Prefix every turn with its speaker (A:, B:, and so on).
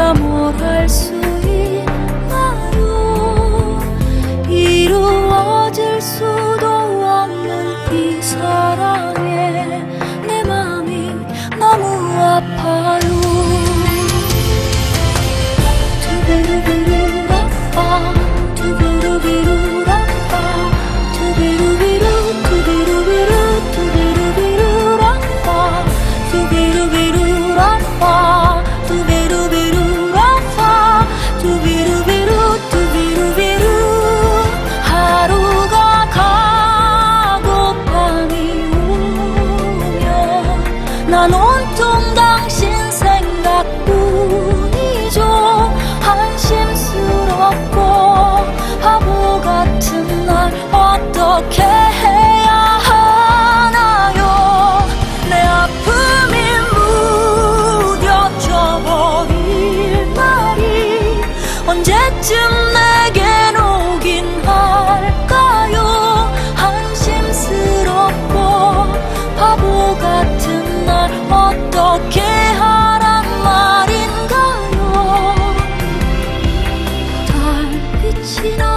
A: 내가 뭐 뭘할 수 心。